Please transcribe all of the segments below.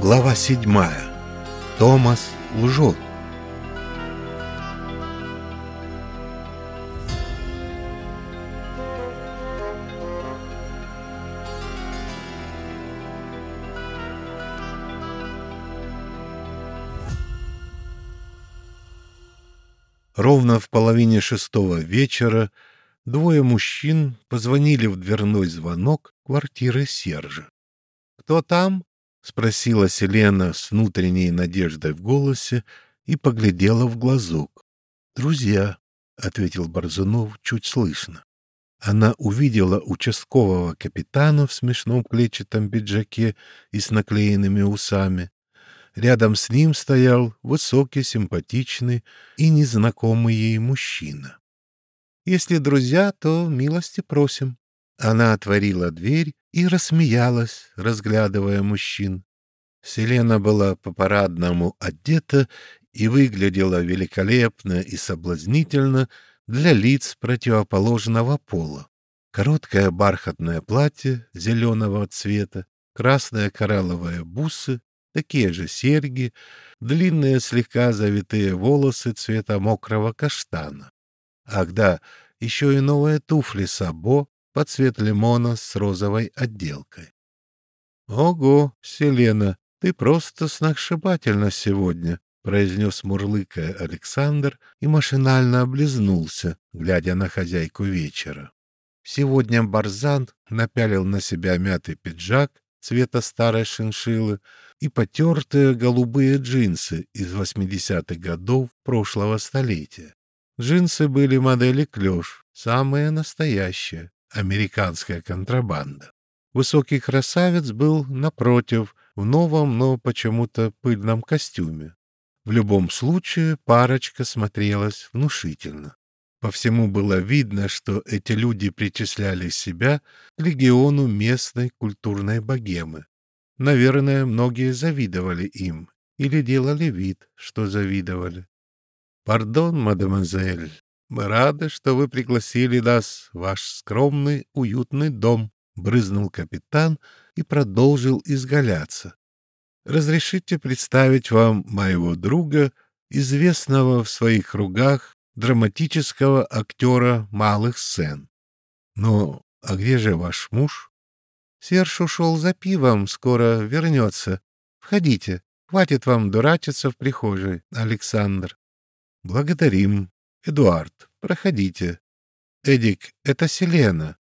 Глава седьмая. Томас лжет. Ровно в половине шестого вечера двое мужчин позвонили в дверной звонок квартиры Сержа. «Кто там?» — спросила Селена с внутренней надеждой в голосе и поглядела в глазок. «Друзья», — ответил Борзунов чуть слышно. Она увидела участкового капитана в смешном клетчатом пиджаке и с наклеенными усами, Рядом с ним стоял высокий, симпатичный и незнакомый ей мужчина. «Если друзья, то милости просим». Она отворила дверь и рассмеялась, разглядывая мужчин. Селена была по-парадному одета и выглядела великолепно и соблазнительно для лиц противоположного пола. Короткое бархатное платье зеленого цвета, красные коралловые бусы такие же серьги, длинные слегка завитые волосы цвета мокрого каштана. Ах да, еще и новые туфли Сабо под цвет лимона с розовой отделкой. «Ого, Селена, ты просто сногсшибательна сегодня», — произнес мурлыкая Александр и машинально облизнулся, глядя на хозяйку вечера. Сегодня Барзан напялил на себя мятый пиджак цвета старой шиншиллы и потертые голубые джинсы из 80-х годов прошлого столетия. Джинсы были модели клеш, самые настоящие, американская контрабанда. Высокий красавец был, напротив, в новом, но почему-то пыльном костюме. В любом случае парочка смотрелась внушительно. По всему было видно, что эти люди причисляли себя к легиону местной культурной богемы. Наверное, многие завидовали им или делали вид, что завидовали. «Пардон, мадемуазель, мы рады, что вы пригласили нас в ваш скромный, уютный дом», — брызнул капитан и продолжил изгаляться. «Разрешите представить вам моего друга, известного в своих кругах драматического актера малых сцен. Ну, а где же ваш муж? Серж ушел за пивом, скоро вернется. Входите, хватит вам дурачиться в прихожей, Александр. Благодарим. Эдуард, проходите. Эдик, это Селена.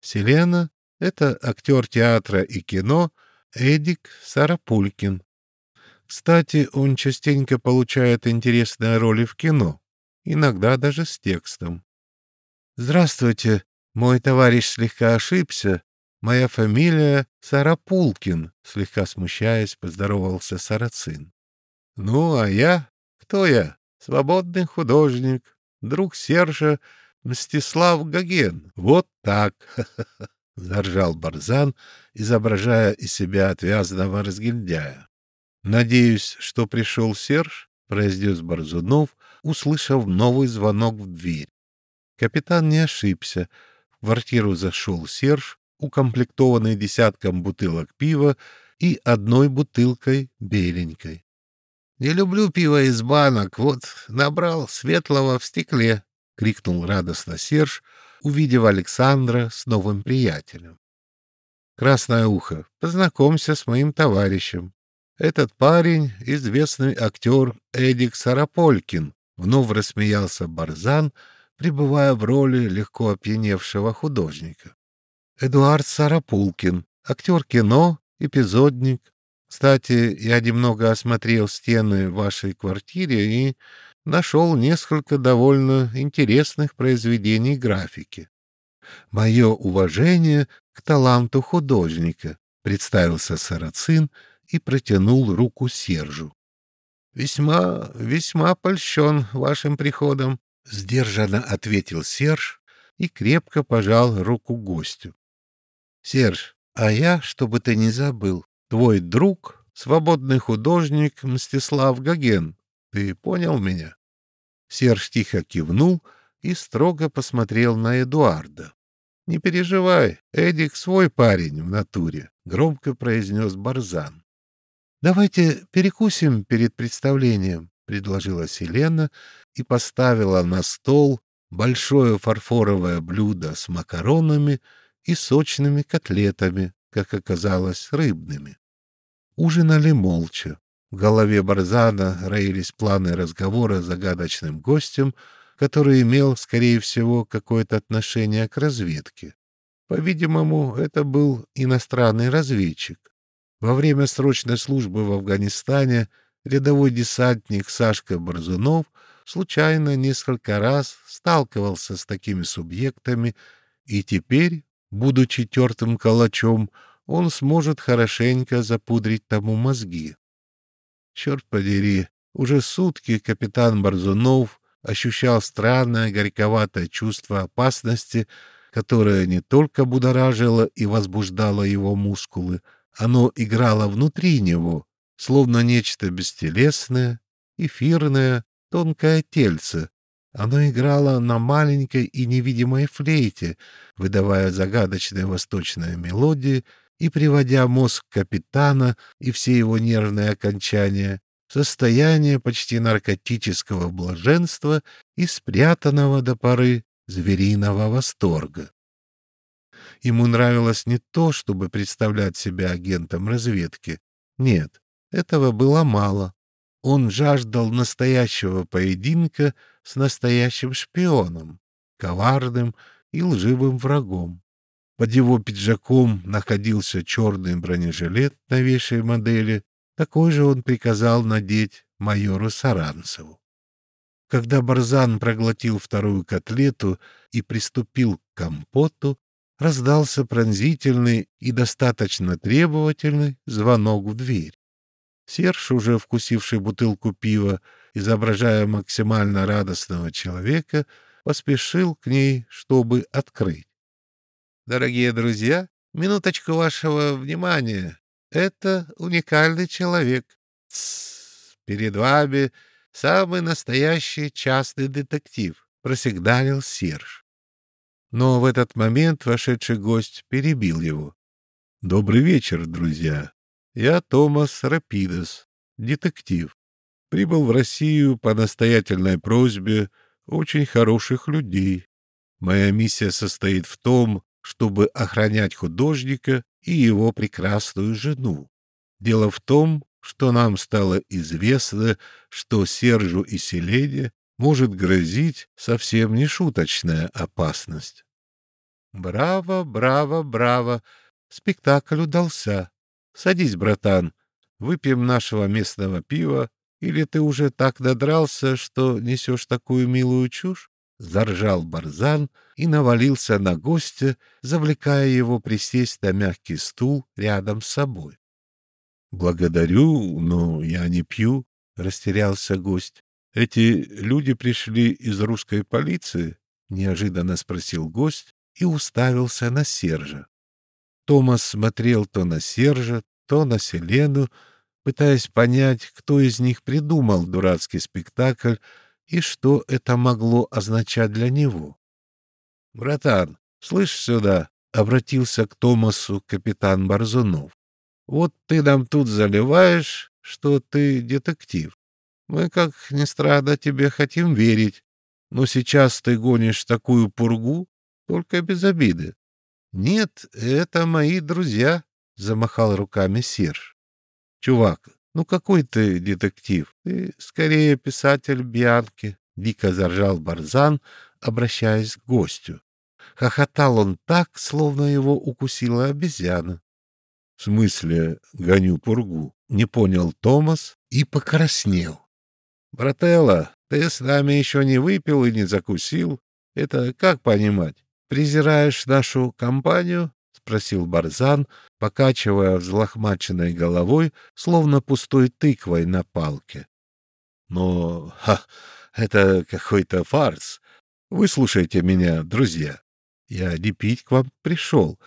Селена — это актер театра и кино Эдик Сарапулькин. Кстати, он частенько получает интересные роли в кино иногда даже с текстом. «Здравствуйте, мой товарищ слегка ошибся. Моя фамилия Сарапулкин», — слегка смущаясь, поздоровался Сарацин. «Ну, а я? Кто я? Свободный художник, друг Сержа Мстислав Гоген. Вот так!» — заржал Барзан, изображая из себя отвязного разгильдяя. «Надеюсь, что пришел Серж?» — произнес Борзунов, услышав новый звонок в дверь. Капитан не ошибся. В квартиру зашел Серж, укомплектованный десятком бутылок пива и одной бутылкой беленькой. — Не люблю пиво из банок, вот набрал светлого в стекле, — крикнул радостно Серж, увидев Александра с новым приятелем. — Красное ухо, познакомься с моим товарищем. Этот парень — известный актер Эдик Сараполькин, Вновь рассмеялся Барзан, пребывая в роли легко опьяневшего художника. Эдуард Сарапулкин, актер кино, эпизодник. Кстати, я немного осмотрел стены вашей квартиры и нашел несколько довольно интересных произведений графики. Мое уважение к таланту художника, представился Сарацин и протянул руку Сержу. «Весьма, весьма польщен вашим приходом», — сдержанно ответил Серж и крепко пожал руку гостю. «Серж, а я, чтобы ты не забыл, твой друг, свободный художник Мстислав Гоген. Ты понял меня?» Серж тихо кивнул и строго посмотрел на Эдуарда. Не переживай, Эдик свой парень в натуре, — громко произнес Барзан. — Давайте перекусим перед представлением, — предложила Селена и поставила на стол большое фарфоровое блюдо с макаронами и сочными котлетами, как оказалось, рыбными. Ужинали молча. В голове Барзана роились планы разговора с загадочным гостем, который имел, скорее всего, какое-то отношение к разведке. По-видимому, это был иностранный разведчик. Во время срочной службы в Афганистане рядовой десантник Сашка Борзунов случайно несколько раз сталкивался с такими субъектами, и теперь, будучи тертым калачом, он сможет хорошенько запудрить тому мозги. Черт подери, уже сутки капитан Борзунов ощущал странное горьковатое чувство опасности, которое не только будоражило и возбуждало его мускулы, оно играло внутри него, словно нечто бестелесное, эфирное, тонкое тельце. Оно играло на маленькой и невидимой флейте, выдавая загадочные восточные мелодии и приводя мозг капитана и все его нервные окончания состояние почти наркотического блаженства и спрятанного до поры звериного восторга. Ему нравилось не то, чтобы представлять себя агентом разведки. Нет, этого было мало. Он жаждал настоящего поединка с настоящим шпионом, коварным и лживым врагом. Под его пиджаком находился черный бронежилет новейшей модели, такой же он приказал надеть майору Саранцеву. Когда Барзан проглотил вторую котлету и приступил к компоту, раздался пронзительный и достаточно требовательный звонок в дверь. Серж, уже вкусивший бутылку пива, изображая максимально радостного человека, поспешил к ней, чтобы открыть. «Дорогие друзья, минуточку вашего внимания. Это уникальный человек. Тссс, перед вами самый настоящий частный детектив, просигналил Серж. Но в этот момент вошедший гость перебил его. Добрый вечер, друзья. Я Томас Рапидес, детектив. Прибыл в Россию по настоятельной просьбе очень хороших людей. Моя миссия состоит в том, чтобы охранять художника и его прекрасную жену. Дело в том, что нам стало известно, что Сержу и Селене может грозить совсем нешуточная опасность. Браво, браво, браво! Спектакль удался. Садись, братан, выпьем нашего местного пива, или ты уже так надрался, что несешь такую милую чушь? Заржал Барзан и навалился на гостя, завлекая его присесть на мягкий стул рядом с собой. — Благодарю, но я не пью, — растерялся гость. — Эти люди пришли из русской полиции? — неожиданно спросил гость и уставился на Сержа. Томас смотрел то на Сержа, то на Селену, пытаясь понять, кто из них придумал дурацкий спектакль, и что это могло означать для него. — Братан, слышь сюда, — обратился к Томасу капитан Борзунов. — Вот ты нам тут заливаешь, что ты детектив. Мы, как ни странно, тебе хотим верить, но сейчас ты гонишь такую пургу, только без обиды. — Нет, это мои друзья, — замахал руками Серж. — Чувак, «Ну какой ты детектив? Ты скорее писатель Бианки», — дико заржал Барзан, обращаясь к гостю. Хохотал он так, словно его укусила обезьяна. — В смысле гоню пургу? — не понял Томас и покраснел. — Брателло, ты с нами еще не выпил и не закусил. Это как понимать? Презираешь нашу компанию? — спросил Барзан, покачивая взлохмаченной головой, словно пустой тыквой на палке. — Но, ха, это какой-то фарс. Вы слушайте меня, друзья. Я не пить к вам пришел.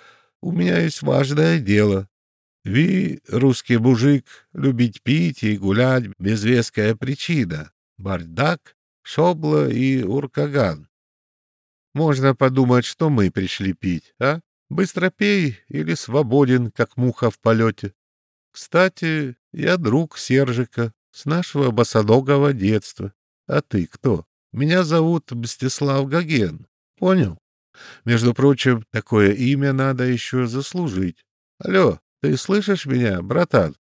У меня есть важное дело. Вы, русский мужик, любить пить и гулять без веская причина. Бардак, шобла и уркаган. Можно подумать, что мы пришли пить, а? Быстро пей или свободен, как муха в полете. Кстати, я друг Сержика с нашего босоногого детства. А ты кто? Меня зовут Мстислав Гоген. Понял? Между прочим, такое имя надо еще заслужить. Алло, ты слышишь меня, братан?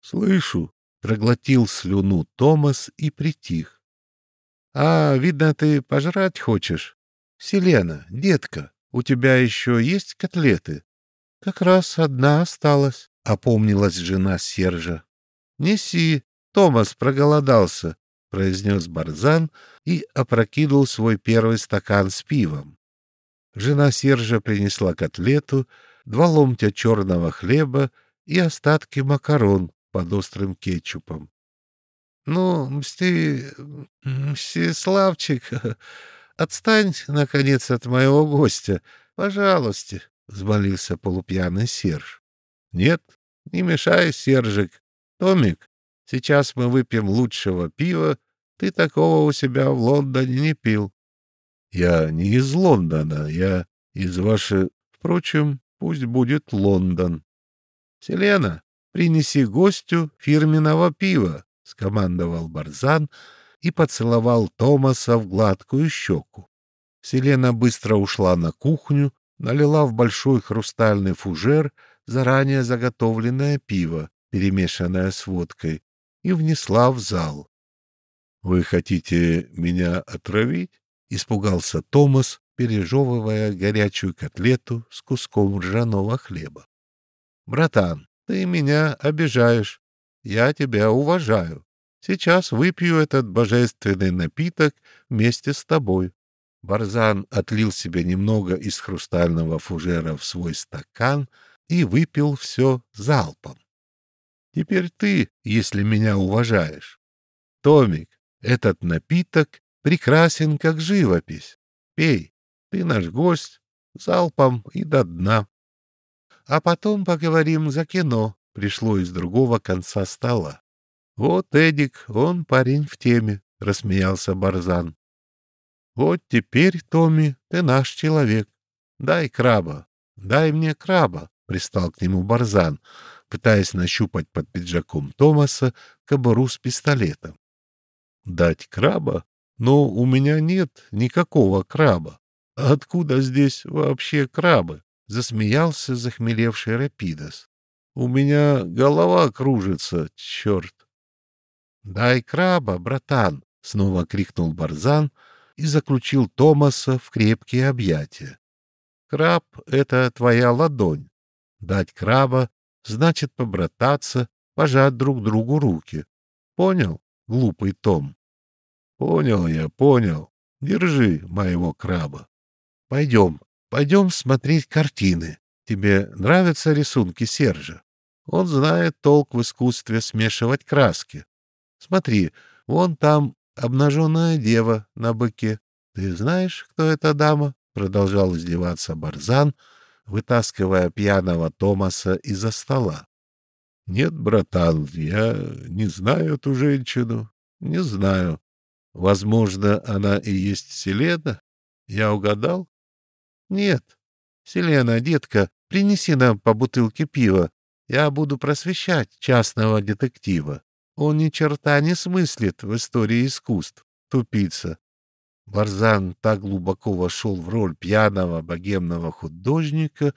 Слышу. Проглотил слюну Томас и притих. А, видно, ты пожрать хочешь. Селена, детка, у тебя еще есть котлеты? Как раз одна осталась, опомнилась жена Сержа. Неси, Томас проголодался, произнес Барзан и опрокинул свой первый стакан с пивом. Жена Сержа принесла котлету, два ломтя черного хлеба и остатки макарон под острым кетчупом. — Ну, мсти... Мстиславчик, отстань, наконец, от моего гостя, пожалуйста, — взмолился полупьяный Серж. — Нет, не мешай, Сержик. Томик, сейчас мы выпьем лучшего пива, ты такого у себя в Лондоне не пил. Я не из Лондона, я из вашей... Впрочем, пусть будет Лондон. Селена, принеси гостю фирменного пива, — скомандовал Барзан и поцеловал Томаса в гладкую щеку. Селена быстро ушла на кухню, налила в большой хрустальный фужер заранее заготовленное пиво, перемешанное с водкой, и внесла в зал. — Вы хотите меня отравить? — испугался Томас, пережевывая горячую котлету с куском ржаного хлеба. — Братан, ты меня обижаешь. Я тебя уважаю. Сейчас выпью этот божественный напиток вместе с тобой. Барзан отлил себе немного из хрустального фужера в свой стакан и выпил все залпом. Теперь ты, если меня уважаешь. Томик, этот напиток прекрасен, как живопись. Пей, ты наш гость, залпом и до дна. А потом поговорим за кино, пришло из другого конца стола. Вот Эдик, он парень в теме, рассмеялся Барзан. Вот теперь, Томми, ты наш человек. Дай краба, дай мне краба, пристал к нему Барзан, пытаясь нащупать под пиджаком Томаса кобуру с пистолетом. Дать краба? Но у меня нет никакого краба. Откуда здесь вообще крабы? Засмеялся захмелевший Рапидос. У меня голова кружится, черт. Дай краба, братан! Снова крикнул Барзан и заключил Томаса в крепкие объятия. Краб — это твоя ладонь. Дать краба значит побрататься, пожать друг другу руки. Понял, глупый Том? Понял я, понял. Держи моего краба. Пойдем, пойдем смотреть картины. Тебе нравятся рисунки Сержа? Он знает толк в искусстве смешивать краски. Смотри, вон там обнаженная дева на быке. Ты знаешь, кто эта дама? Продолжал издеваться Барзан, вытаскивая пьяного Томаса из-за стола. — Нет, братан, я не знаю эту женщину. Не знаю. Возможно, она и есть Селена? Я угадал? Нет. Селена, детка, принеси нам по бутылке пива. Я буду просвещать частного детектива. Он ни черта не смыслит в истории искусств. Тупица. Барзан так глубоко вошел в роль пьяного богемного художника,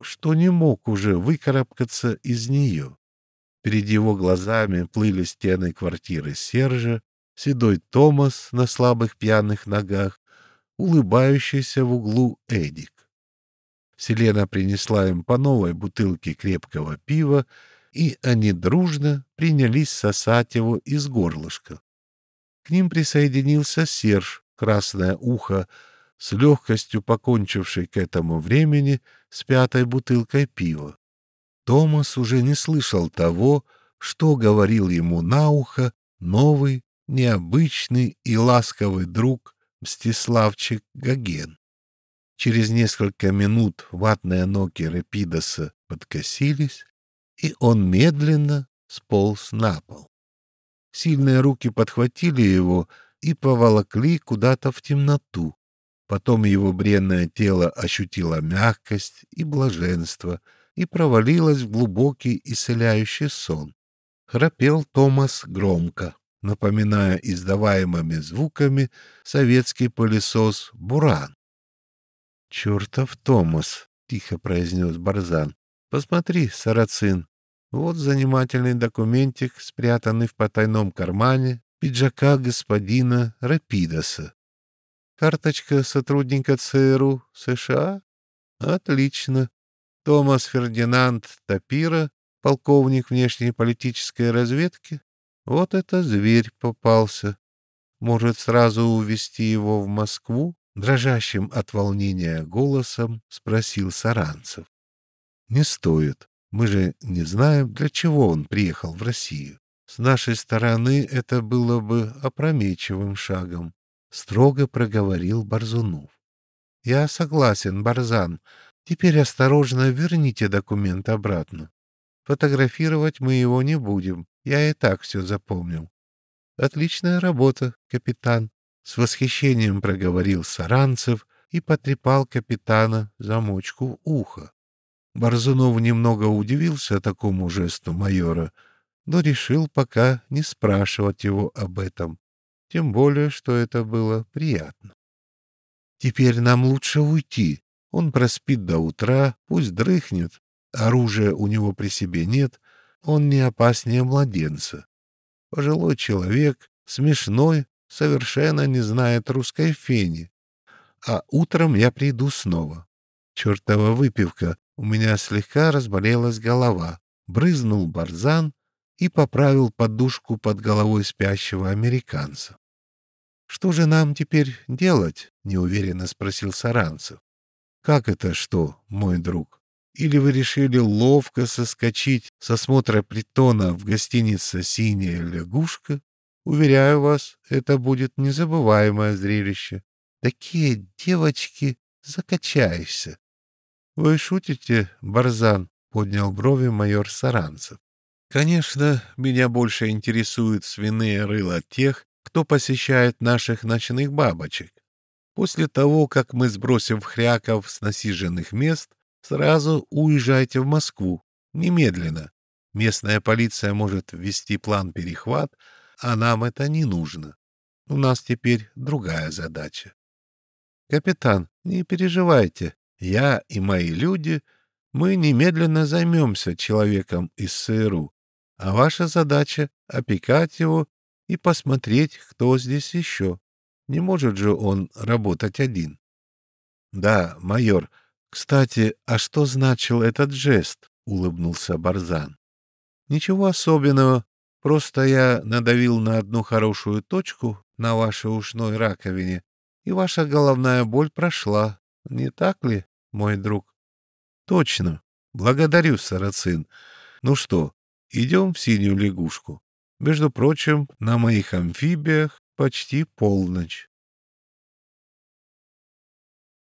что не мог уже выкарабкаться из нее. Перед его глазами плыли стены квартиры Сержа, седой Томас на слабых пьяных ногах, улыбающийся в углу Эдик. Селена принесла им по новой бутылке крепкого пива, и они дружно принялись сосать его из горлышка. К ним присоединился Серж, красное ухо, с легкостью покончивший к этому времени с пятой бутылкой пива. Томас уже не слышал того, что говорил ему на ухо новый необычный и ласковый друг Мстиславчик Гоген. Через несколько минут ватные ноги Репидоса подкосились, и он медленно сполз на пол. Сильные руки подхватили его и поволокли куда-то в темноту. Потом его бренное тело ощутило мягкость и блаженство и провалилось в глубокий исцеляющий сон. Храпел Томас громко, напоминая издаваемыми звуками советский пылесос «Буран». «Чертов Томас!» — тихо произнес Барзан. «Посмотри, Сарацин, вот занимательный документик, спрятанный в потайном кармане пиджака господина Рапидоса. Карточка сотрудника ЦРУ США? Отлично. Томас Фердинанд Тапира, полковник внешней политической разведки? Вот это зверь попался. Может, сразу увезти его в Москву? Дрожащим от волнения голосом спросил Саранцев. Не стоит. Мы же не знаем, для чего он приехал в Россию. С нашей стороны это было бы опрометчивым шагом, — строго проговорил Барзунов. — Я согласен, Барзан. Теперь осторожно верните документ обратно. Фотографировать мы его не будем, я и так все запомнил. — Отличная работа, капитан, — с восхищением проговорил Саранцев и потрепал капитана замочку уха. Борзунов немного удивился такому жесту майора, но решил пока не спрашивать его об этом, тем более, что это было приятно. «Теперь нам лучше уйти. Он проспит до утра, пусть дрыхнет. Оружия у него при себе нет, он не опаснее младенца. Пожилой человек, смешной, совершенно не знает русской фени. А утром я приду снова. Чертова выпивка у меня слегка разболелась голова. Брызнул барзан и поправил подушку под головой спящего американца. «Что же нам теперь делать?» — неуверенно спросил Саранцев. «Как это что, мой друг? Или вы решили ловко соскочить со смотра притона в гостинице «Синяя лягушка»? Уверяю вас, это будет незабываемое зрелище. Такие девочки, закачаешься. «Вы шутите, Барзан?» — поднял брови майор Саранцев. «Конечно, меня больше интересуют свиные рыла тех, кто посещает наших ночных бабочек. После того, как мы сбросим хряков с насиженных мест, сразу уезжайте в Москву, немедленно. Местная полиция может ввести план перехват, а нам это не нужно. У нас теперь другая задача. Капитан, не переживайте, я и мои люди, мы немедленно займемся человеком из СРУ, а ваша задача — опекать его и посмотреть, кто здесь еще. Не может же он работать один. — Да, майор. Кстати, а что значил этот жест? — улыбнулся Барзан. — Ничего особенного. Просто я надавил на одну хорошую точку на вашей ушной раковине, и ваша головная боль прошла. Не так ли? Мой друг. — Точно. Благодарю, Сарацин. Ну что, идем в синюю лягушку. Между прочим, на моих амфибиях почти полночь.